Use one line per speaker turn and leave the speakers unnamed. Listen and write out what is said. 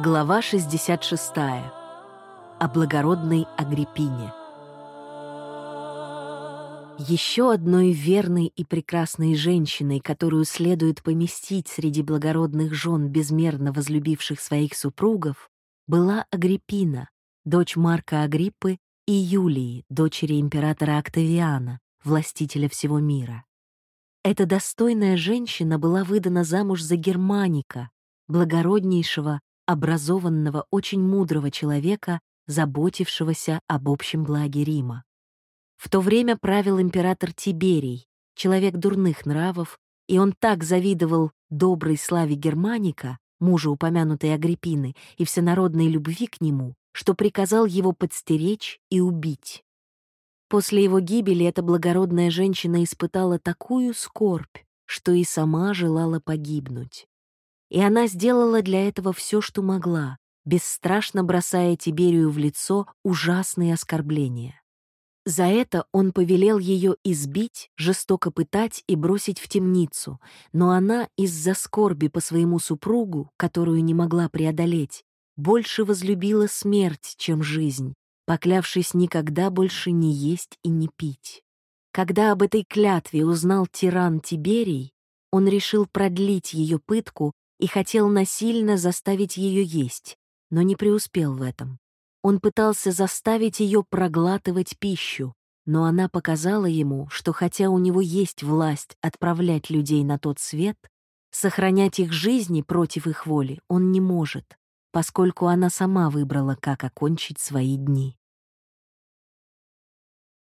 Глава 66. О благородной Агриппине. Еще одной верной и прекрасной женщиной, которую следует поместить среди благородных жен, безмерно возлюбивших своих супругов, была Агриппина, дочь Марка Агриппы и Юлии, дочери императора Октавиана, властителя всего мира. Эта достойная женщина была выдана замуж за Германика, благороднейшего, образованного, очень мудрого человека, заботившегося об общем благе Рима. В то время правил император Тиберий, человек дурных нравов, и он так завидовал доброй славе Германика, мужа упомянутой Агриппины, и всенародной любви к нему, что приказал его подстеречь и убить. После его гибели эта благородная женщина испытала такую скорбь, что и сама желала погибнуть. И она сделала для этого все, что могла, бесстрашно бросая Тиберию в лицо ужасные оскорбления. За это он повелел ее избить, жестоко пытать и бросить в темницу, но она из-за скорби по своему супругу, которую не могла преодолеть, больше возлюбила смерть, чем жизнь, поклявшись никогда больше не есть и не пить. Когда об этой клятве узнал тиран Тиберий, он решил продлить ее пытку и хотел насильно заставить ее есть, но не преуспел в этом. Он пытался заставить ее проглатывать пищу, но она показала ему, что хотя у него есть власть отправлять людей на тот свет, сохранять их жизни против их воли он не может, поскольку она сама выбрала, как окончить свои дни.